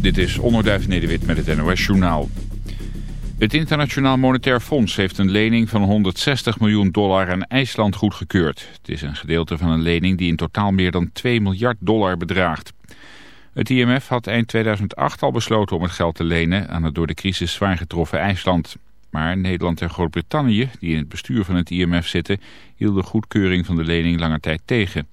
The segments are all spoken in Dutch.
Dit is Onderduif Nederwit met het NOS Journaal. Het Internationaal Monetair Fonds heeft een lening van 160 miljoen dollar aan IJsland goedgekeurd. Het is een gedeelte van een lening die in totaal meer dan 2 miljard dollar bedraagt. Het IMF had eind 2008 al besloten om het geld te lenen aan het door de crisis zwaar getroffen IJsland. Maar Nederland en Groot-Brittannië, die in het bestuur van het IMF zitten, hielden goedkeuring van de lening lange tijd tegen.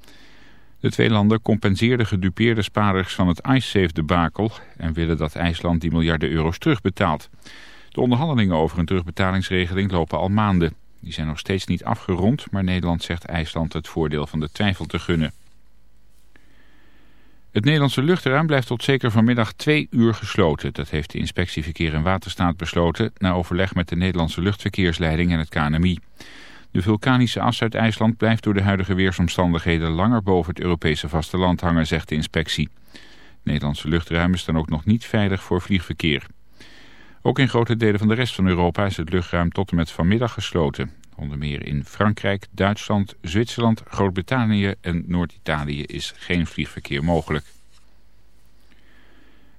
De twee landen compenseerden gedupeerde spaarders van het IceSafe-debakel en willen dat IJsland die miljarden euro's terugbetaalt. De onderhandelingen over een terugbetalingsregeling lopen al maanden. Die zijn nog steeds niet afgerond, maar Nederland zegt IJsland het voordeel van de twijfel te gunnen. Het Nederlandse luchtruim blijft tot zeker vanmiddag twee uur gesloten. Dat heeft de inspectie Verkeer en Waterstaat besloten... na overleg met de Nederlandse luchtverkeersleiding en het KNMI. De vulkanische as uit IJsland blijft door de huidige weersomstandigheden... langer boven het Europese vasteland hangen, zegt de inspectie. Nederlandse luchtruim is dan ook nog niet veilig voor vliegverkeer. Ook in grote delen van de rest van Europa is het luchtruim tot en met vanmiddag gesloten. Onder meer in Frankrijk, Duitsland, Zwitserland, Groot-Brittannië en Noord-Italië is geen vliegverkeer mogelijk.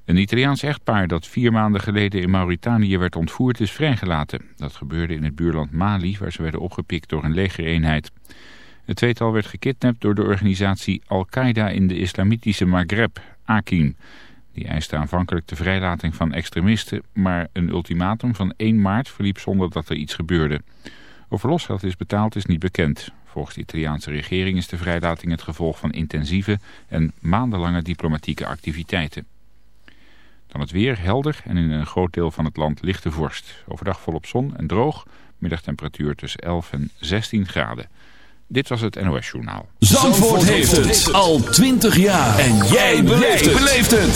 Een Italiaans echtpaar dat vier maanden geleden in Mauritanië werd ontvoerd is vrijgelaten. Dat gebeurde in het buurland Mali waar ze werden opgepikt door een legereenheid. Het tweetal werd gekidnapt door de organisatie Al-Qaeda in de islamitische Maghreb, Akin. Die eiste aanvankelijk de vrijlating van extremisten, maar een ultimatum van 1 maart verliep zonder dat er iets gebeurde. Of er losgeld is betaald is niet bekend. Volgens de Italiaanse regering is de vrijlating het gevolg van intensieve en maandenlange diplomatieke activiteiten. Dan het weer helder en in een groot deel van het land lichte vorst. Overdag volop zon en droog, middagtemperatuur tussen 11 en 16 graden. Dit was het NOS Journaal. Zandvoort, heeft het al 20 jaar. En jij beleeft het.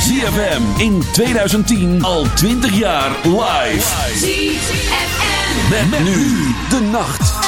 ZFM in 2010 al 20 jaar live. ZFM. Met, nu de nacht.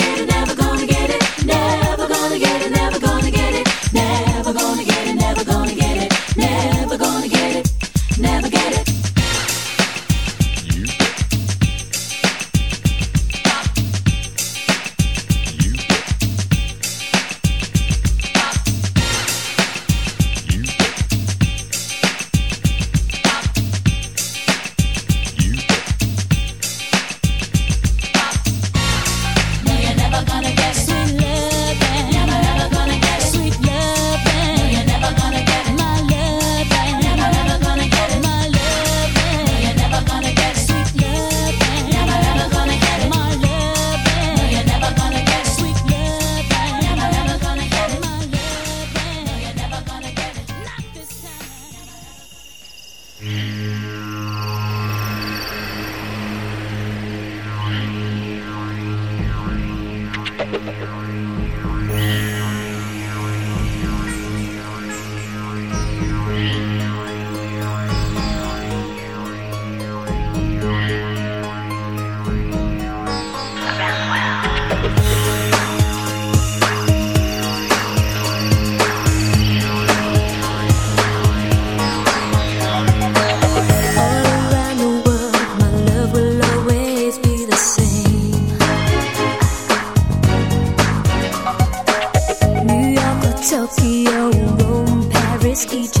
Tokyo, Rome, Paris, Egypt.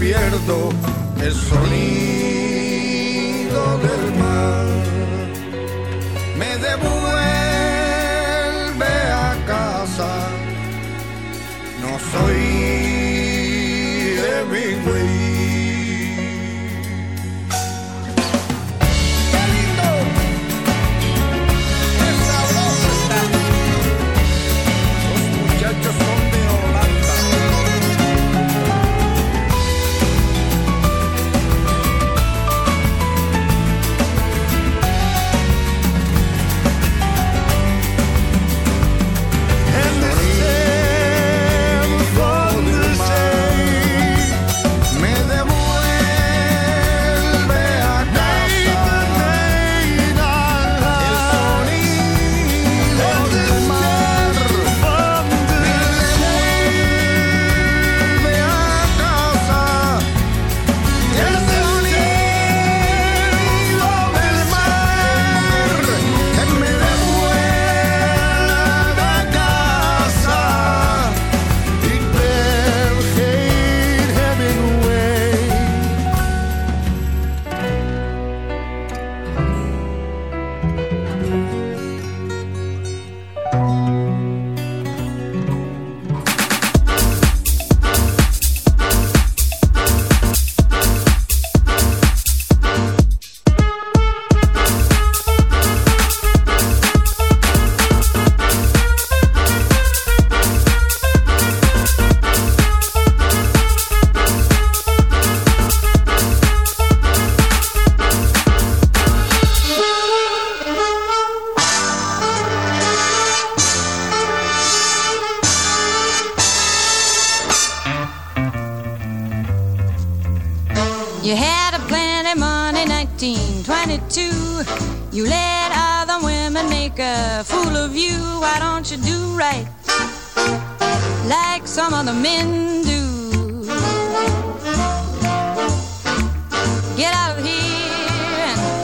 pierdo el sonido del mar.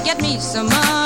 get me some money.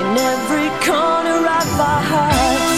in every corner of our hearts.